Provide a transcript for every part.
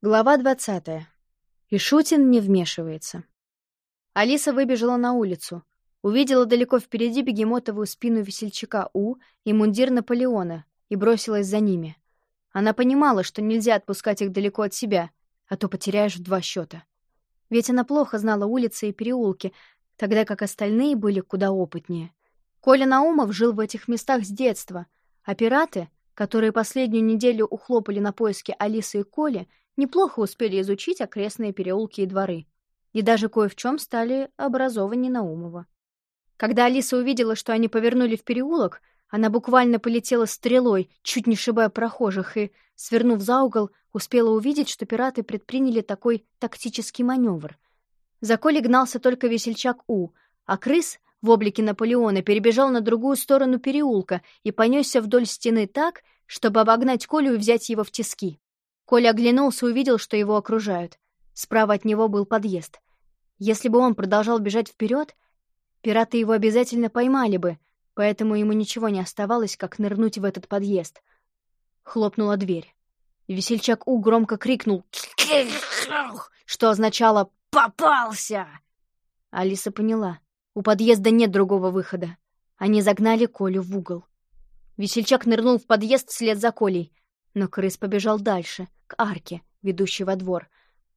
Глава двадцатая. Ишутин не вмешивается. Алиса выбежала на улицу. Увидела далеко впереди бегемотовую спину весельчака У и мундир Наполеона и бросилась за ними. Она понимала, что нельзя отпускать их далеко от себя, а то потеряешь в два счета. Ведь она плохо знала улицы и переулки, тогда как остальные были куда опытнее. Коля Наумов жил в этих местах с детства, а пираты, которые последнюю неделю ухлопали на поиски Алисы и Коли, неплохо успели изучить окрестные переулки и дворы. И даже кое в чем стали образованнее Наумова. Когда Алиса увидела, что они повернули в переулок, она буквально полетела стрелой, чуть не шибая прохожих, и, свернув за угол, успела увидеть, что пираты предприняли такой тактический маневр. За Колей гнался только весельчак У, а крыс в облике Наполеона перебежал на другую сторону переулка и понесся вдоль стены так, чтобы обогнать Колю и взять его в тиски. Коля оглянулся и увидел, что его окружают. Справа от него был подъезд. Если бы он продолжал бежать вперед, пираты его обязательно поймали бы, поэтому ему ничего не оставалось, как нырнуть в этот подъезд. Хлопнула дверь. Весельчак У громко крикнул что означало «Попался!». Алиса поняла. У подъезда нет другого выхода. Они загнали Колю в угол. Весельчак нырнул в подъезд вслед за Колей, но крыс побежал дальше, к арке, ведущей во двор.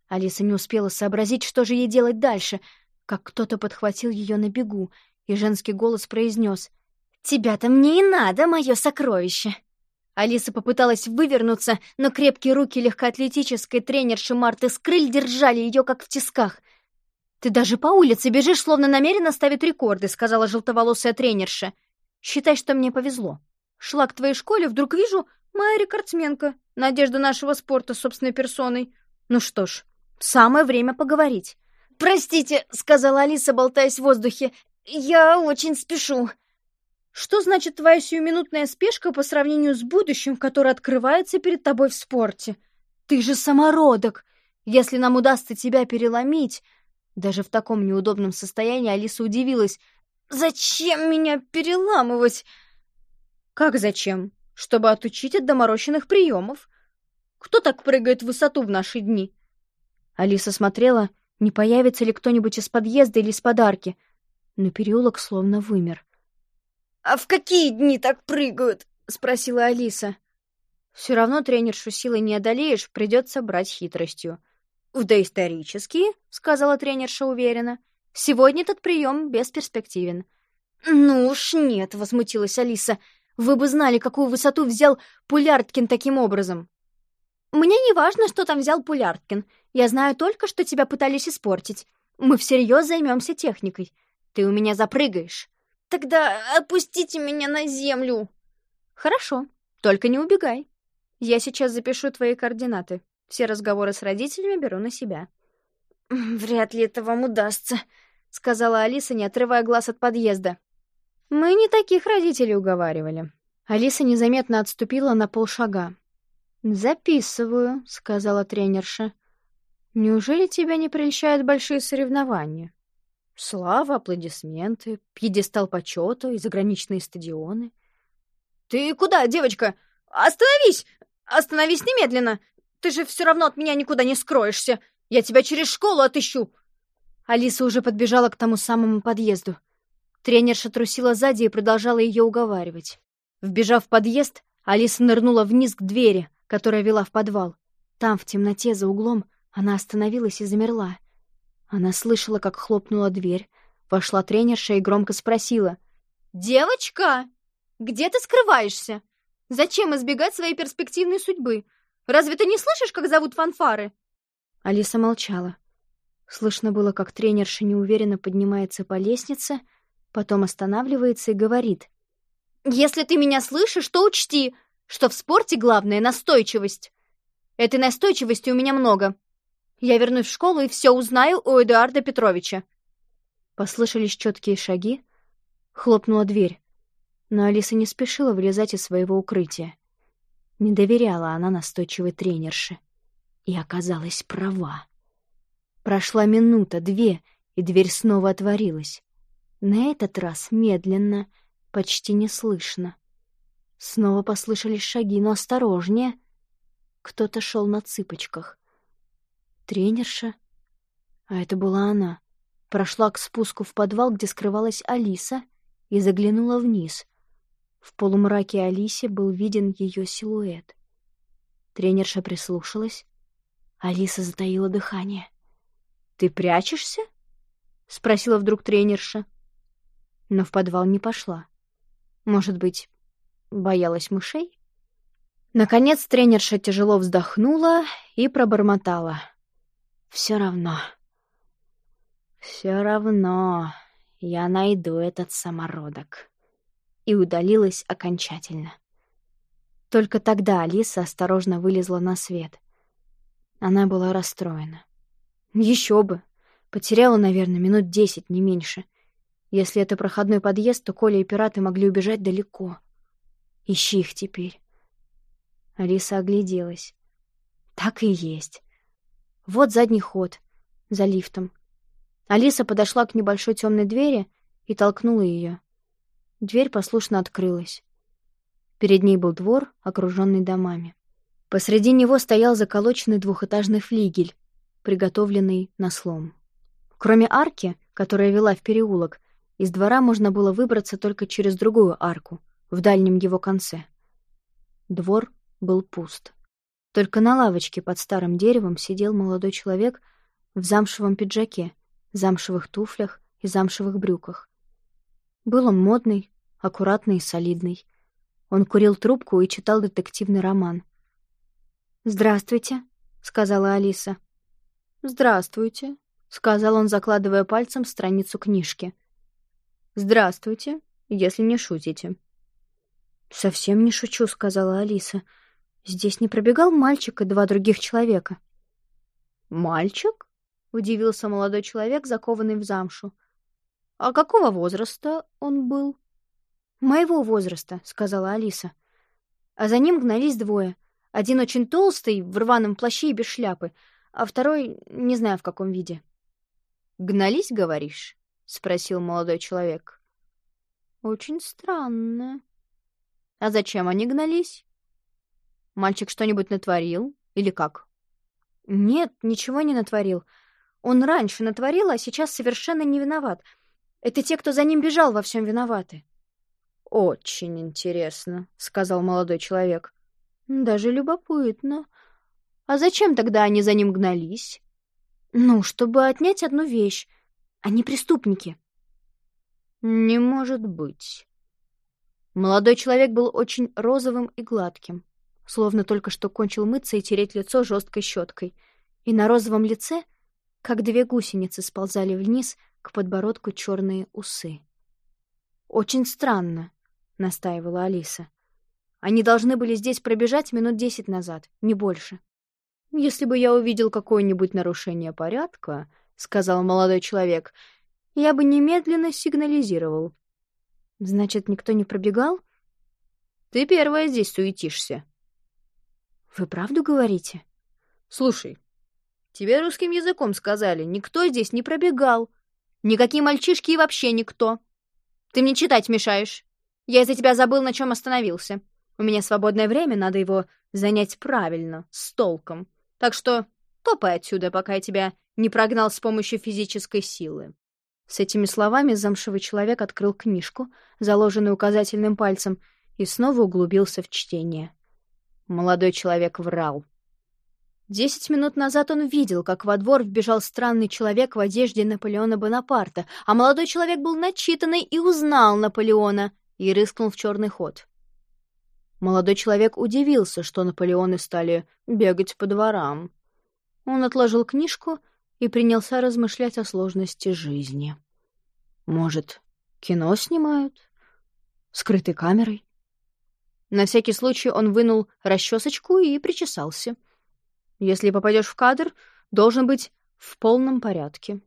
Алиса не успела сообразить, что же ей делать дальше, как кто-то подхватил ее на бегу, и женский голос произнес «Тебя-то мне и надо, мое сокровище!» Алиса попыталась вывернуться, но крепкие руки легкоатлетической тренерши Марты Скрыль держали ее как в тисках. «Ты даже по улице бежишь, словно намеренно ставит рекорды», — сказала желтоволосая тренерша. «Считай, что мне повезло. Шла к твоей школе, вдруг вижу, Моя рекордсменка, надежда нашего спорта собственной персоной. Ну что ж, самое время поговорить. «Простите», — сказала Алиса, болтаясь в воздухе, — «я очень спешу». «Что значит твоя сиюминутная спешка по сравнению с будущим, которое открывается перед тобой в спорте? Ты же самородок! Если нам удастся тебя переломить...» Даже в таком неудобном состоянии Алиса удивилась. «Зачем меня переламывать?» «Как зачем? Чтобы отучить от доморощенных приемов. Кто так прыгает в высоту в наши дни? Алиса смотрела, не появится ли кто-нибудь из подъезда или из подарки, но переулок словно вымер. «А в какие дни так прыгают?» — спросила Алиса. «Все равно тренершу силой не одолеешь, придется брать хитростью». «В доисторические?» — сказала тренерша уверенно. «Сегодня этот прием бесперспективен». «Ну уж нет», — возмутилась Алиса. Вы бы знали, какую высоту взял Пулярткин таким образом. Мне не важно, что там взял Пулярткин. Я знаю только, что тебя пытались испортить. Мы всерьез займемся техникой. Ты у меня запрыгаешь. Тогда опустите меня на землю. Хорошо, только не убегай. Я сейчас запишу твои координаты. Все разговоры с родителями беру на себя. Вряд ли это вам удастся, сказала Алиса, не отрывая глаз от подъезда. Мы не таких родителей уговаривали. Алиса незаметно отступила на полшага. «Записываю», — сказала тренерша. «Неужели тебя не прельщают большие соревнования? Слава, аплодисменты, пьедестал почета и заграничные стадионы». «Ты куда, девочка? Остановись! Остановись немедленно! Ты же все равно от меня никуда не скроешься! Я тебя через школу отыщу!» Алиса уже подбежала к тому самому подъезду. Тренерша трусила сзади и продолжала ее уговаривать. Вбежав в подъезд, Алиса нырнула вниз к двери, которая вела в подвал. Там, в темноте, за углом, она остановилась и замерла. Она слышала, как хлопнула дверь. Вошла тренерша и громко спросила. «Девочка, где ты скрываешься? Зачем избегать своей перспективной судьбы? Разве ты не слышишь, как зовут фанфары?» Алиса молчала. Слышно было, как тренерша неуверенно поднимается по лестнице, Потом останавливается и говорит. «Если ты меня слышишь, то учти, что в спорте главное — настойчивость. Этой настойчивости у меня много. Я вернусь в школу и все узнаю у Эдуарда Петровича». Послышались четкие шаги. Хлопнула дверь. Но Алиса не спешила вылезать из своего укрытия. Не доверяла она настойчивой тренерше. И оказалась права. Прошла минута, две, и дверь снова отворилась. На этот раз медленно, почти неслышно. Снова послышались шаги, но осторожнее. Кто-то шел на цыпочках. тренерша. А это была она. Прошла к спуску в подвал, где скрывалась Алиса, и заглянула вниз. В полумраке Алисе был виден ее силуэт. Тренерша прислушалась. Алиса затаила дыхание. «Ты прячешься?» — спросила вдруг тренерша. Но в подвал не пошла. Может быть, боялась мышей? Наконец тренерша тяжело вздохнула и пробормотала. «Все равно. Все равно я найду этот самородок». И удалилась окончательно. Только тогда Алиса осторожно вылезла на свет. Она была расстроена. Еще бы! Потеряла, наверное, минут десять, не меньше. Если это проходной подъезд, то Коля и пираты могли убежать далеко. Ищи их теперь. Алиса огляделась. Так и есть. Вот задний ход, за лифтом. Алиса подошла к небольшой темной двери и толкнула ее. Дверь послушно открылась. Перед ней был двор, окруженный домами. Посреди него стоял заколоченный двухэтажный флигель, приготовленный на слом. Кроме арки, которая вела в переулок, из двора можно было выбраться только через другую арку, в дальнем его конце. Двор был пуст. Только на лавочке под старым деревом сидел молодой человек в замшевом пиджаке, замшевых туфлях и замшевых брюках. Был он модный, аккуратный и солидный. Он курил трубку и читал детективный роман. «Здравствуйте», — сказала Алиса. «Здравствуйте», — сказал он, закладывая пальцем страницу книжки. «Здравствуйте, если не шутите». «Совсем не шучу», — сказала Алиса. Здесь не пробегал мальчик и два других человека. «Мальчик?» — удивился молодой человек, закованный в замшу. «А какого возраста он был?» «Моего возраста», — сказала Алиса. А за ним гнались двое. Один очень толстый, в рваном плаще и без шляпы, а второй не знаю в каком виде. «Гнались, говоришь?» — спросил молодой человек. «Очень странно». «А зачем они гнались?» Мальчик что-нибудь натворил? Или как? Нет, ничего не натворил. Он раньше натворил, а сейчас совершенно не виноват. Это те, кто за ним бежал, во всем виноваты. Очень интересно, сказал молодой человек. Даже любопытно. А зачем тогда они за ним гнались? Ну, чтобы отнять одну вещь. Они преступники. Не может быть. Молодой человек был очень розовым и гладким словно только что кончил мыться и тереть лицо жесткой щеткой. И на розовом лице, как две гусеницы, сползали вниз к подбородку черные усы. «Очень странно», — настаивала Алиса. «Они должны были здесь пробежать минут десять назад, не больше». «Если бы я увидел какое-нибудь нарушение порядка», — сказал молодой человек, — «я бы немедленно сигнализировал». «Значит, никто не пробегал?» «Ты первая здесь суетишься», «Вы правду говорите?» «Слушай, тебе русским языком сказали, никто здесь не пробегал. Никакие мальчишки и вообще никто. Ты мне читать мешаешь. Я из-за тебя забыл, на чем остановился. У меня свободное время, надо его занять правильно, с толком. Так что топай отсюда, пока я тебя не прогнал с помощью физической силы». С этими словами замшевый человек открыл книжку, заложенную указательным пальцем, и снова углубился в чтение. Молодой человек врал. Десять минут назад он видел, как во двор вбежал странный человек в одежде Наполеона Бонапарта, а молодой человек был начитанный и узнал Наполеона и рыскнул в черный ход. Молодой человек удивился, что Наполеоны стали бегать по дворам. Он отложил книжку и принялся размышлять о сложности жизни. Может, кино снимают? Скрытой камерой? На всякий случай он вынул расчесочку и причесался. Если попадешь в кадр, должен быть в полном порядке.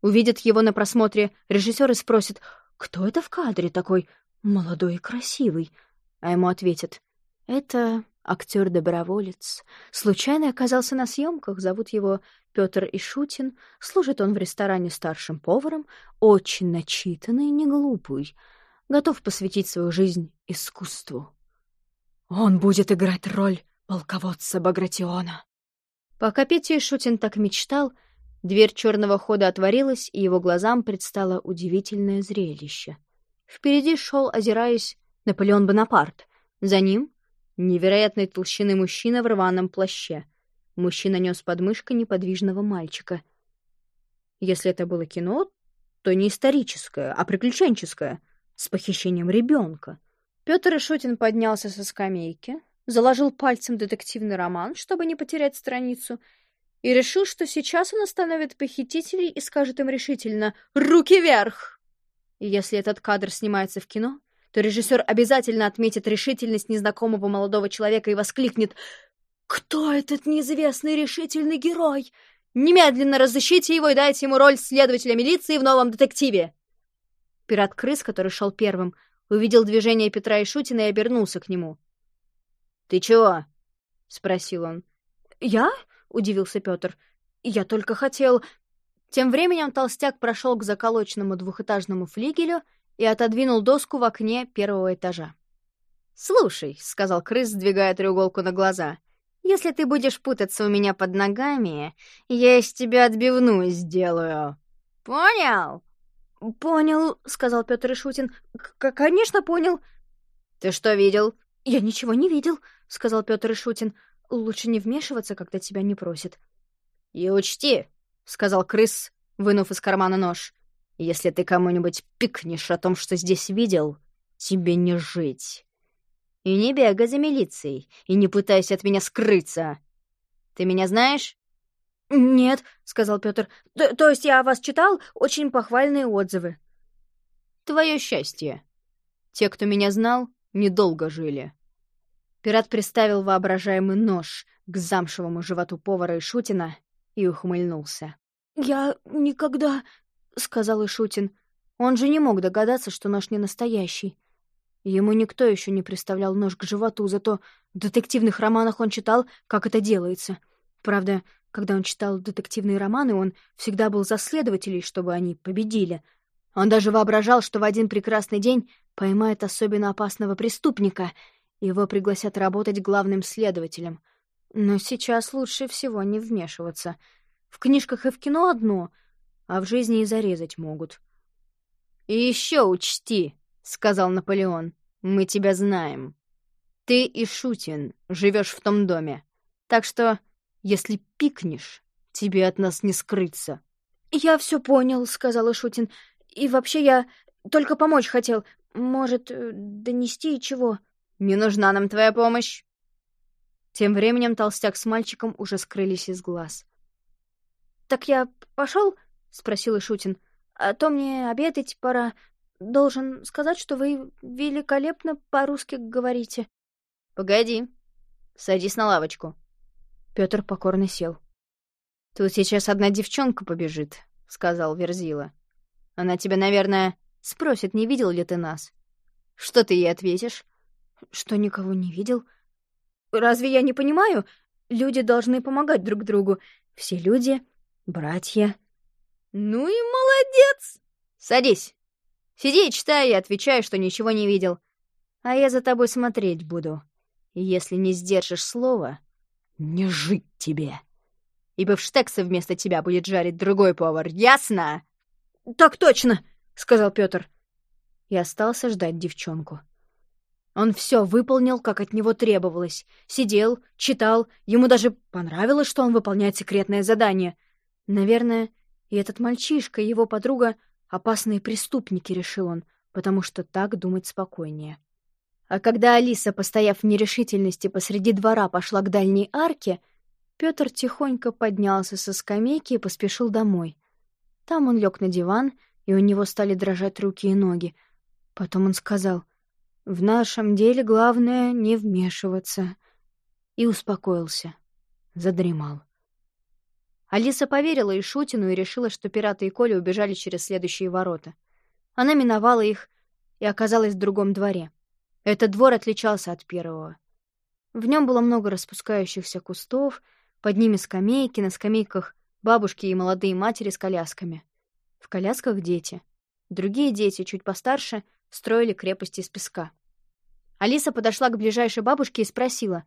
Увидит его на просмотре режиссер и спросит, кто это в кадре такой молодой и красивый? А ему ответят, это актер-доброволец. Случайно оказался на съемках, зовут его Петр Ишутин, служит он в ресторане старшим поваром, очень начитанный и неглупый, готов посвятить свою жизнь искусству. Он будет играть роль полководца Багратиона. Пока Петя и Шутин так мечтал, дверь черного хода отворилась, и его глазам предстало удивительное зрелище. Впереди шел, озираясь, Наполеон Бонапарт. За ним — невероятной толщины мужчина в рваном плаще. Мужчина нес под неподвижного мальчика. Если это было кино, то не историческое, а приключенческое, с похищением ребенка. Петр Ишутин поднялся со скамейки, заложил пальцем детективный роман, чтобы не потерять страницу, и решил, что сейчас он остановит похитителей и скажет им решительно «Руки вверх!». И если этот кадр снимается в кино, то режиссер обязательно отметит решительность незнакомого молодого человека и воскликнет «Кто этот неизвестный решительный герой? Немедленно разыщите его и дайте ему роль следователя милиции в новом детективе!» Пират-крыс, который шел первым, увидел движение Петра и Шутина и обернулся к нему. «Ты чего?» — спросил он. «Я?» — удивился Петр. «Я только хотел...» Тем временем толстяк прошел к заколоченному двухэтажному флигелю и отодвинул доску в окне первого этажа. «Слушай», — сказал крыс, сдвигая треуголку на глаза, — «если ты будешь путаться у меня под ногами, я из тебя отбивную сделаю. Понял?» «Понял», — сказал Петр Ишутин. «Конечно, понял». «Ты что видел?» «Я ничего не видел», — сказал Петр Ишутин. «Лучше не вмешиваться, когда тебя не просят». «И учти», — сказал крыс, вынув из кармана нож, «если ты кому-нибудь пикнешь о том, что здесь видел, тебе не жить. И не бегай за милицией, и не пытайся от меня скрыться. Ты меня знаешь?» «Нет», — сказал Петр. «То есть я о вас читал очень похвальные отзывы». «Твое счастье. Те, кто меня знал, недолго жили». Пират приставил воображаемый нож к замшевому животу повара Ишутина и ухмыльнулся. «Я никогда...» — сказал Ишутин. Он же не мог догадаться, что нож не настоящий. Ему никто еще не приставлял нож к животу, зато в детективных романах он читал, как это делается. Правда, когда он читал детективные романы, он всегда был за следователей, чтобы они победили. Он даже воображал, что в один прекрасный день поймает особенно опасного преступника, его пригласят работать главным следователем. Но сейчас лучше всего не вмешиваться. В книжках и в кино одно, а в жизни и зарезать могут. «И еще учти», — сказал Наполеон, — «мы тебя знаем. Ты и Шутин живешь в том доме, так что если пикнешь, тебе от нас не скрыться». «Я все понял», — сказал Ишутин. «И вообще я только помочь хотел. Может, э, донести чего?» «Не нужна нам твоя помощь». Тем временем толстяк с мальчиком уже скрылись из глаз. «Так я пошел? Спросил Ишутин. «А то мне обедать пора. Должен сказать, что вы великолепно по-русски говорите». «Погоди. Садись на лавочку». Пётр покорно сел. «Тут сейчас одна девчонка побежит», — сказал Верзила. «Она тебя, наверное, спросит, не видел ли ты нас. Что ты ей ответишь?» «Что никого не видел? Разве я не понимаю? Люди должны помогать друг другу. Все люди — братья». «Ну и молодец! Садись. Сиди и читай, и отвечай, что ничего не видел. А я за тобой смотреть буду. И если не сдержишь слова, не жить тебе. Ибо в вместо тебя будет жарить другой повар, ясно? Так точно, сказал Петр. И остался ждать девчонку. Он все выполнил, как от него требовалось. Сидел, читал, ему даже понравилось, что он выполняет секретное задание. Наверное, и этот мальчишка, и его подруга — опасные преступники, решил он, потому что так думать спокойнее. А когда Алиса, постояв в нерешительности посреди двора, пошла к дальней арке, Пётр тихонько поднялся со скамейки и поспешил домой. Там он лег на диван, и у него стали дрожать руки и ноги. Потом он сказал, «В нашем деле главное — не вмешиваться». И успокоился. Задремал. Алиса поверила Ишутину и решила, что пираты и Коля убежали через следующие ворота. Она миновала их и оказалась в другом дворе. Этот двор отличался от первого. В нем было много распускающихся кустов, под ними скамейки, на скамейках бабушки и молодые матери с колясками. В колясках дети. Другие дети, чуть постарше, строили крепости из песка. Алиса подошла к ближайшей бабушке и спросила.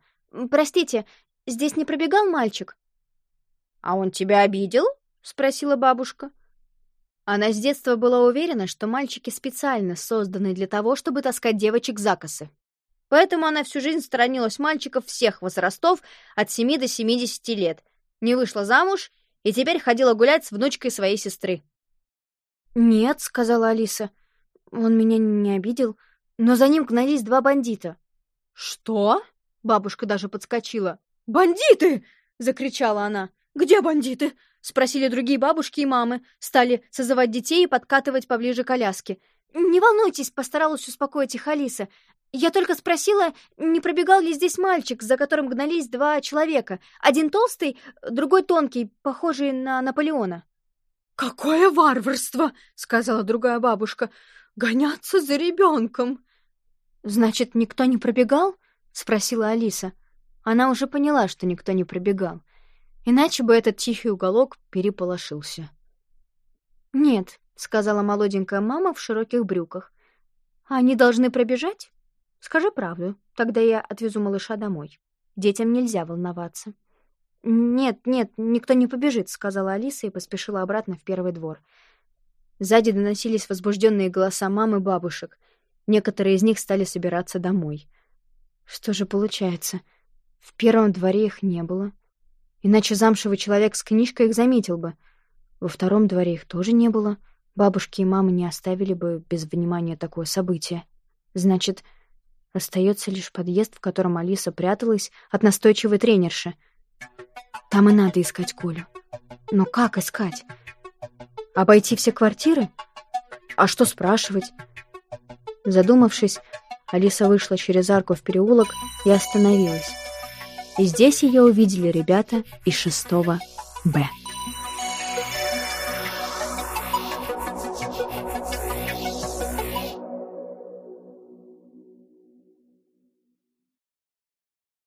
«Простите, здесь не пробегал мальчик?» «А он тебя обидел?» — спросила бабушка. Она с детства была уверена, что мальчики специально созданы для того, чтобы таскать девочек за косы. Поэтому она всю жизнь сторонилась мальчиков всех возрастов от 7 до 70 лет, не вышла замуж и теперь ходила гулять с внучкой своей сестры. «Нет», — сказала Алиса, — «он меня не обидел, но за ним гнались два бандита». «Что?» — бабушка даже подскочила. «Бандиты!» — закричала она. «Где бандиты?» — спросили другие бабушки и мамы. Стали созывать детей и подкатывать поближе коляски. «Не волнуйтесь», — постаралась успокоить их Алиса. «Я только спросила, не пробегал ли здесь мальчик, за которым гнались два человека. Один толстый, другой тонкий, похожий на Наполеона». «Какое варварство!» — сказала другая бабушка. «Гоняться за ребенком!» «Значит, никто не пробегал?» — спросила Алиса. Она уже поняла, что никто не пробегал. Иначе бы этот тихий уголок переполошился. «Нет», — сказала молоденькая мама в широких брюках. «Они должны пробежать? Скажи правду, тогда я отвезу малыша домой. Детям нельзя волноваться». «Нет, нет, никто не побежит», — сказала Алиса и поспешила обратно в первый двор. Сзади доносились возбужденные голоса мам и бабушек. Некоторые из них стали собираться домой. Что же получается? В первом дворе их не было. Иначе замшевый человек с книжкой их заметил бы. Во втором дворе их тоже не было. Бабушки и мамы не оставили бы без внимания такое событие. Значит, остается лишь подъезд, в котором Алиса пряталась от настойчивой тренерши. Там и надо искать Колю. Но как искать? Обойти все квартиры? А что спрашивать? Задумавшись, Алиса вышла через арку в переулок и остановилась. И здесь ее увидели ребята из шестого Б.